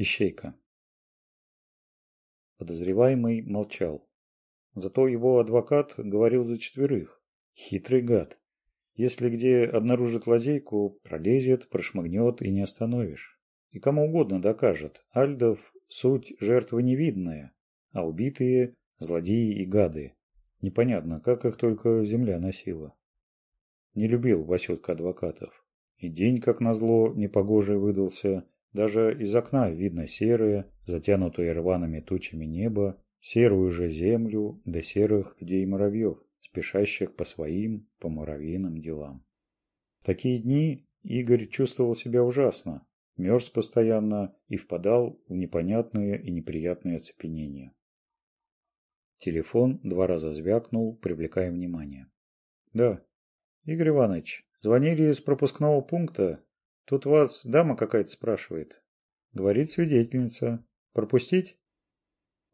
ищейка подозреваемый молчал зато его адвокат говорил за четверых хитрый гад если где обнаружит лазейку пролезет прошмыгнет и не остановишь и кому угодно докажет альдов суть жертвы невидная а убитые злодеи и гады непонятно как их только земля носила не любил васютка адвокатов и день как назло непогожий выдался даже из окна видно серое, затянутое рваными тучами небо, серую же землю до да серых людей муравьев, спешащих по своим, по муравьиным делам. В такие дни Игорь чувствовал себя ужасно, мерз постоянно и впадал в непонятные и неприятные оцепенения. Телефон два раза звякнул, привлекая внимание. «Да, Игорь Иванович, звонили из пропускного пункта Тут вас дама какая-то спрашивает. Говорит свидетельница. Пропустить?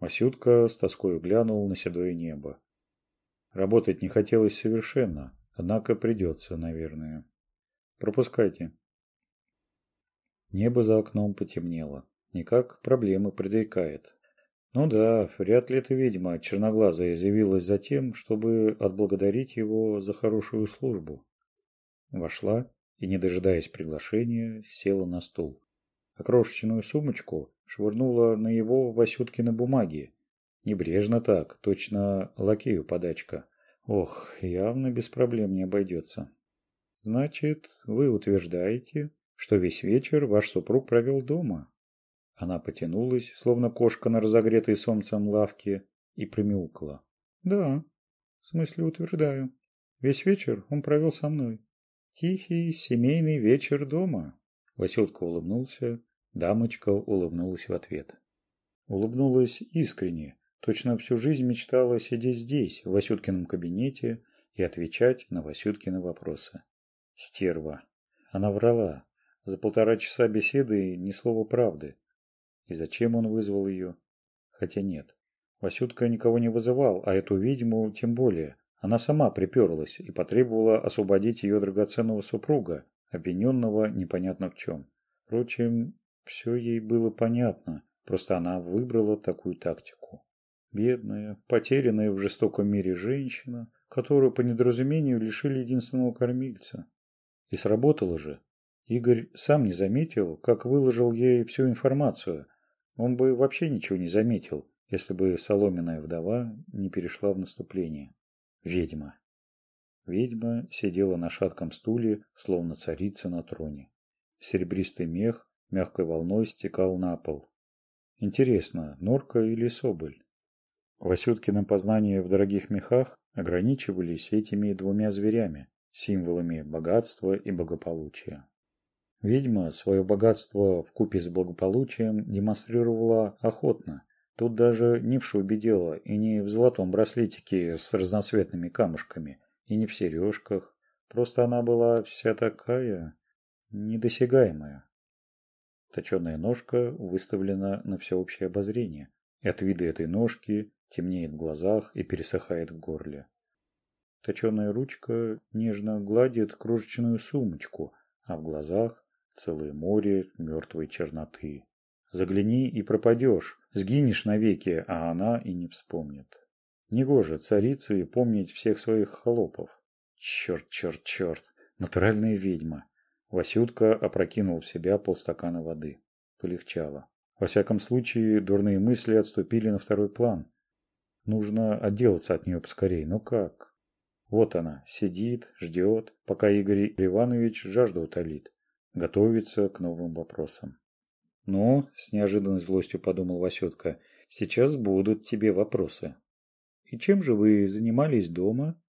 Масютка с тоской глянул на седое небо. Работать не хотелось совершенно, однако придется, наверное. Пропускайте. Небо за окном потемнело. Никак проблемы предрекает. Ну да, вряд ли эта ведьма черноглазая заявилась за тем, чтобы отблагодарить его за хорошую службу. Вошла и, не дожидаясь приглашения, села на стул. А крошечную сумочку швырнула на его Васюткины бумаги. Небрежно так, точно лакею подачка. Ох, явно без проблем не обойдется. Значит, вы утверждаете, что весь вечер ваш супруг провел дома? Она потянулась, словно кошка на разогретой солнцем лавке, и примяукала. Да, в смысле утверждаю. Весь вечер он провел со мной тихий семейный вечер дома. Васютка улыбнулся, дамочка улыбнулась в ответ. Улыбнулась искренне, точно всю жизнь мечтала сидеть здесь, в Васюткином кабинете, и отвечать на Васюткины вопросы. Стерва. Она врала. За полтора часа беседы ни слова правды. И зачем он вызвал ее? Хотя нет. Васютка никого не вызывал, а эту ведьму тем более. Она сама приперлась, и потребовала освободить ее драгоценного супруга, обвиненного непонятно в чем. Впрочем, все ей было понятно, просто она выбрала такую тактику. Бедная, потерянная в жестоком мире женщина, которую по недоразумению лишили единственного кормильца. И сработало же. Игорь сам не заметил, как выложил ей всю информацию. Он бы вообще ничего не заметил, если бы соломенная вдова не перешла в наступление ведьма. Ведьма сидела на шатком стуле словно царица на троне. Серебристый мех мягкой волной стекал на пол. Интересно норка или соболь? Васюткины познание в дорогих мехах ограничивались этими двумя зверями символами богатства и благополучия. Ведьма свое богатство в купе с благополучием демонстрировала охотно Тут даже не в шубе дело, и не в золотом браслетике с разноцветными камушками, и не в сережках. Просто она была вся такая недосягаемая. Точеная ножка выставлена на всеобщее обозрение, и от вида этой ножки темнеет в глазах и пересыхает в горле. Точеная ручка нежно гладит кружечную сумочку, а в глазах целое море мертвой черноты. Загляни и пропадешь, сгинешь навеки, а она и не вспомнит. Негоже царицу и помнить всех своих холопов. Черт, черт, черт, натуральная ведьма. Васютка опрокинул в себя полстакана воды. Полегчало. Во всяком случае, дурные мысли отступили на второй план. Нужно отделаться от нее поскорей, но ну как? Вот она, сидит, ждет, пока Игорь Иванович жажду утолит. Готовится к новым вопросам но с неожиданной злостью подумал васютка сейчас будут тебе вопросы. И чем же вы занимались дома?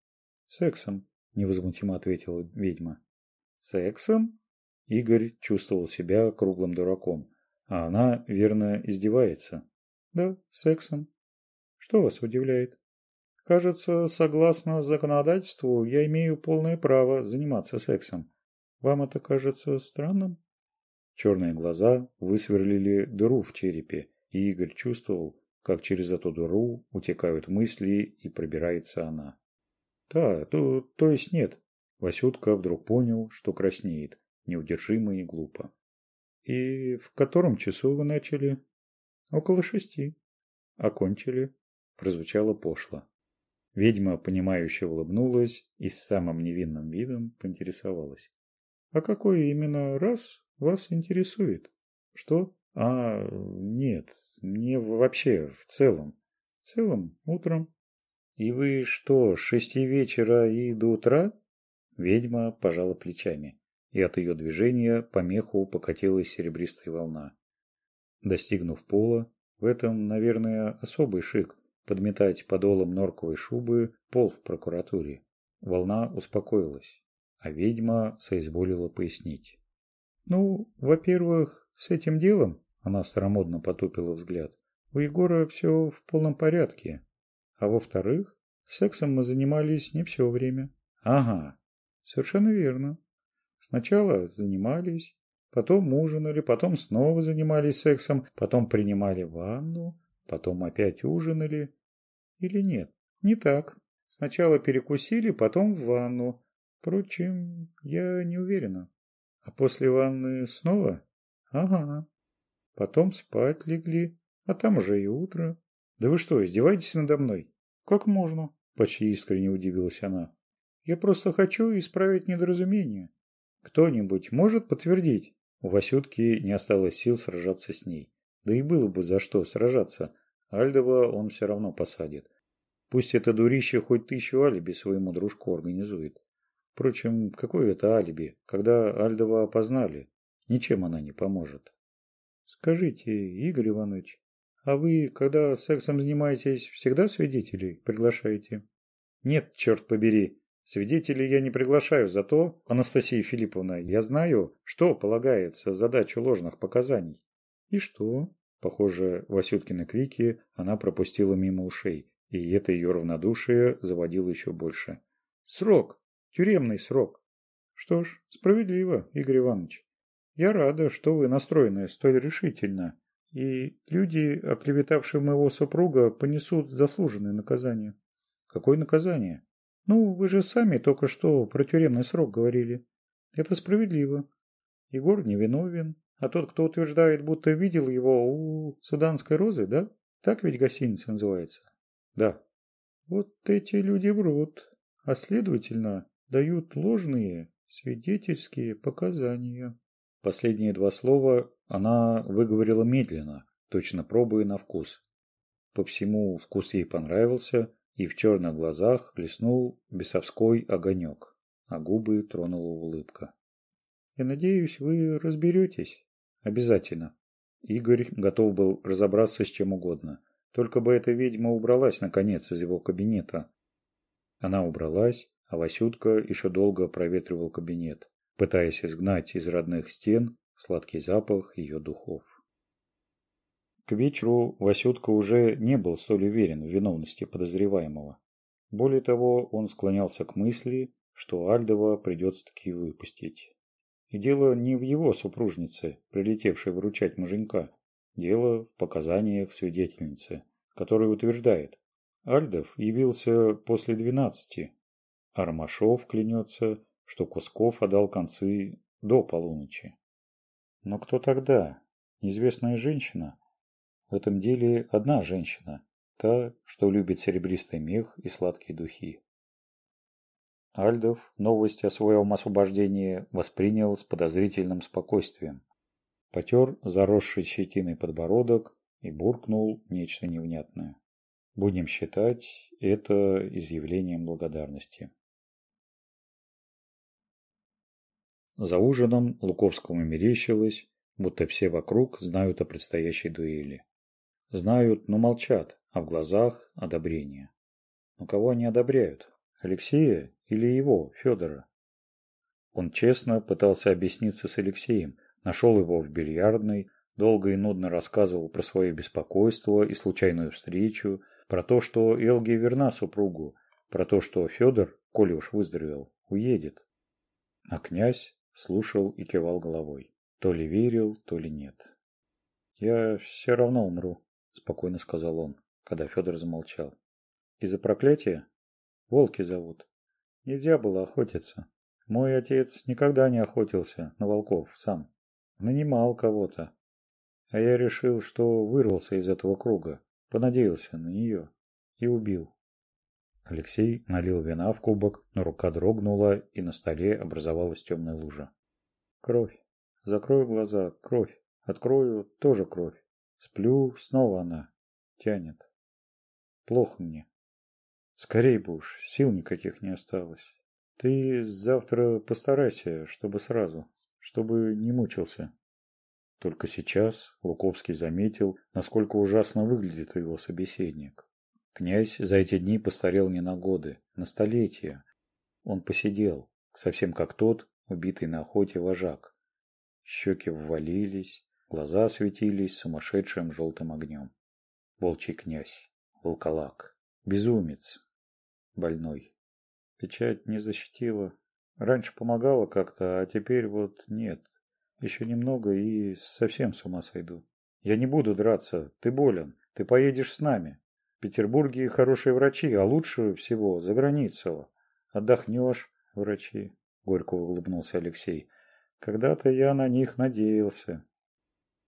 Сексом невозмутимо ответила ведьма. Сексом? Игорь чувствовал себя круглым дураком а она верно издевается. Да сексом. Что вас удивляет? Кажется согласно законодательству я имею полное право заниматься сексом. Вам это кажется странным? Черные глаза высверлили дыру в черепе, и Игорь чувствовал, как через эту дыру утекают мысли, и пробирается она. «Да, то, то есть нет». Васютка вдруг понял, что краснеет, неудержимо и глупо. «И в котором часу вы начали?» «Около шести». «Окончили?» Прозвучало пошло. Ведьма, понимающе улыбнулась и с самым невинным видом поинтересовалась. «А какой именно раз вас интересует? Что? А, нет, не вообще в целом. В целом, утром. И вы что, с шести вечера и до утра? Ведьма пожала плечами, и от ее движения по меху покатилась серебристая волна. Достигнув пола, в этом, наверное, особый шик подметать подолом норковой шубы пол в прокуратуре. Волна успокоилась, а ведьма соизволила пояснить ну во-первых с этим делом она старомодно потупила взгляд у егора все в полном порядке. А во-вторых сексом мы занимались не все время. Ага совершенно верно. Сначала занимались потом ужинали потом снова занимались сексом потом принимали ванну потом опять ужинали. Или нет? Не так. Сначала перекусили потом в ванну. Впрочем я не уверена а после ванны снова? Ага. Потом спать легли, а там уже и утро. Да вы что, издеваетесь надо мной? Как можно? Почти искренне удивилась она. Я просто хочу исправить недоразумение. Кто-нибудь может подтвердить? У Васютки не осталось сил сражаться с ней. Да и было бы за что сражаться. Альдова он все равно посадит. Пусть это дурище хоть тысячу алиби своему дружку организует. Впрочем, какое это алиби, когда Альдова опознали? Ничем она не поможет. Скажите, Игорь Иванович, а вы, когда сексом занимаетесь, всегда свидетелей приглашаете? Нет, черт побери, свидетелей я не приглашаю, зато, Анастасия Филипповна, я знаю, что полагается задачу ложных показаний. И что? Похоже, Васюткины крики она пропустила мимо ушей, и это ее равнодушие заводило еще больше. Срок! тюремный срок. Что ж, справедливо, Игорь Иванович. Я рада, что вы настроены столь решительно, и люди, оклеветавшие моего супруга, понесут заслуженное наказание. Какое наказание? Ну, вы же сами только что про тюремный срок говорили. Это справедливо. Егор невиновен, а тот, кто утверждает, будто видел его у суданской розы, да? Так ведь гостиница называется? Да. Вот эти люди врут, а следовательно, дают ложные свидетельские показания. Последние два слова она выговорила медленно, точно пробуя на вкус. По всему вкус ей понравился, и в черных глазах леснул бесовской огонек, а губы тронула улыбка. «Я надеюсь, вы разберетесь. Обязательно». Игорь готов был разобраться с чем угодно, только бы эта ведьма убралась, наконец, из его кабинета. Она убралась, а Васютка еще долго проветривал кабинет, пытаясь изгнать из родных стен сладкий запах ее духов. К вечеру Васютка уже не был столь уверен в виновности подозреваемого. Более того, он склонялся к мысли, что Альдова придется-таки выпустить. И дело не в его супружнице, прилетевшей выручать муженька. Дело в показаниях свидетельницы, которая утверждает, Альдов явился после двенадцати, Армашов клянется, что Кусков отдал концы до полуночи. Но кто тогда? Неизвестная женщина? В этом деле одна женщина, та, что любит серебристый мех и сладкие духи. Альдов новость о своем освобождении воспринял с подозрительным спокойствием. Потер заросший щетиной подбородок и буркнул нечто невнятное. Будем считать это изъявлением благодарности. За ужином Луковскому мерещилось, будто все вокруг знают о предстоящей дуэли. Знают, но молчат, а в глазах – одобрение. Но кого они одобряют? Алексея или его, Федора? Он честно пытался объясниться с Алексеем, нашел его в бильярдной, долго и нудно рассказывал про свое беспокойство и случайную встречу, про то, что Элги верна супругу, про то, что Федор, коли уж выздоровел, уедет. А князь слушал и кивал головой. То ли верил, то ли нет. «Я все равно умру», — спокойно сказал он, когда Федор замолчал. «Из-за проклятия? Волки зовут. Нельзя было охотиться. Мой отец никогда не охотился на волков сам. Нанимал кого-то. А я решил, что вырвался из этого круга, понадеялся на нее и убил. Алексей налил вина в кубок, но рука дрогнула, и на столе образовалась темная лужа. Кровь. Закрою глаза. Кровь. Открою. Тоже кровь. Сплю. Снова она. Тянет. Плохо мне. Скорей бы уж. Сил никаких не осталось. Ты завтра постарайся, чтобы сразу. Чтобы не мучился. Только сейчас Луковский заметил, насколько ужасно выглядит его собеседник. Князь за эти дни постарел не на годы, на столетия. Он посидел, совсем как тот, убитый на охоте вожак. Щеки ввалились, глаза светились сумасшедшим желтым огнем. Волчий князь, волколак, безумец, больной. Печать не защитила. Раньше помогала как-то, а теперь вот нет. Еще немного и совсем с ума сойду. Я не буду драться, ты болен, ты поедешь с нами, петербурге хорошие врачи, а лучше всего за границу. Отдохнешь, врачи, — горько улыбнулся Алексей. Когда-то я на них надеялся.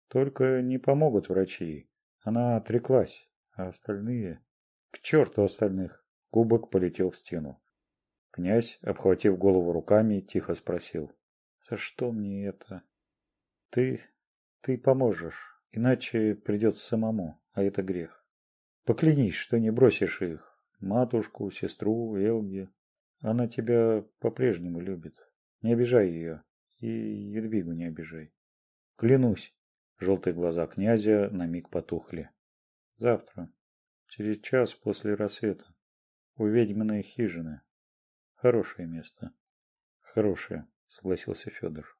Только не помогут врачи. Она отреклась, а остальные... К черту остальных! Кубок полетел в стену. Князь, обхватив голову руками, тихо спросил. «За что мне это?» «Ты... ты поможешь, иначе придется самому, а это грех» поклянись что не бросишь их. Матушку сестру элги. Она тебя по прежнему любит. Не обижай ее и едвигу не обижай. Клянусь. Желтые глаза князя на миг потухли. Завтра через час после рассвета у ведьминой хижины. Хорошее место. Хорошее согласился федор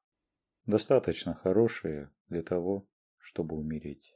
достаточно хорошее для того чтобы умереть.